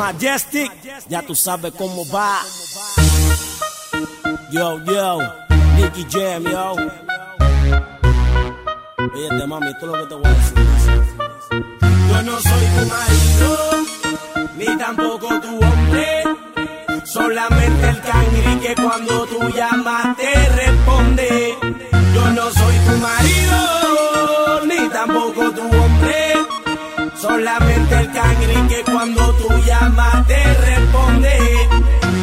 Majestic, ya tú sabes cómo va. Yo, yo, Nicky Jam, yo. Oye, mami, esto es lo que te voy a decir. Yo no soy tu marido, ni tampoco tu hombre. Solamente el cangri que cuando tú llamas te responde. Solamente el cangri que cuando tú llamas te responde.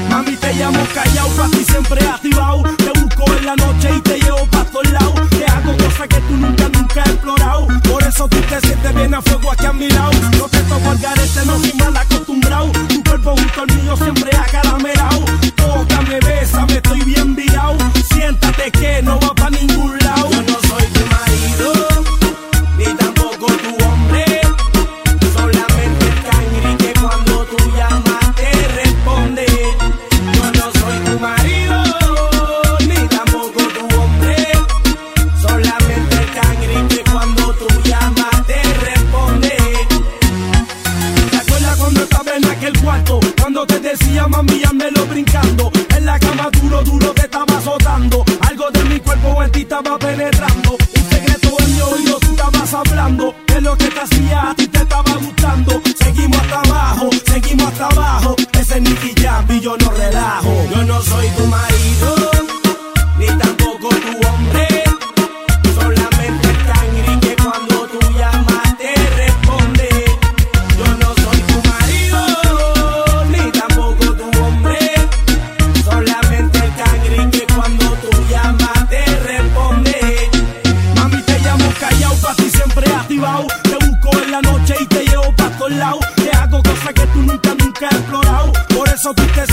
Mami, te llamo callado, para ti siempre activado. Te busco en la noche cuarto? Cuando te decía mami, lo brincando. En la cama duro, duro te estaba azotando. Algo de mi cuerpo en ti estaba penetrando. Un secreto en mi oído tú estabas hablando. De lo que te hacía a ti te estaba gustando. Seguimos hasta abajo, seguimos hasta abajo. Ese es Nicky Jam y yo no relajo. Yo no soy tu marido, nunca, nunca has explorado. Por eso tú te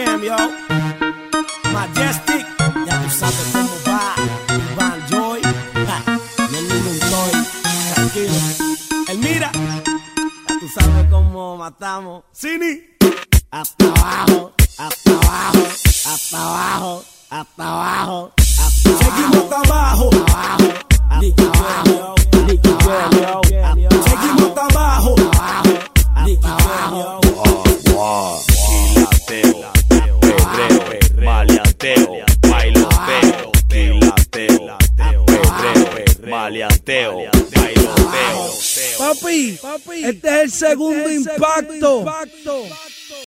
Yo. Majestic, ya tú sabes cómo va. Iván Joy, Nelly Montoy, tranquilo. El mira, ya tú sabes cómo matamos. Cini, hasta abajo, hasta abajo, hasta abajo, hasta abajo, hasta abajo. Seguimos abajo, bailoteo. Papi, este es el segundo impacto.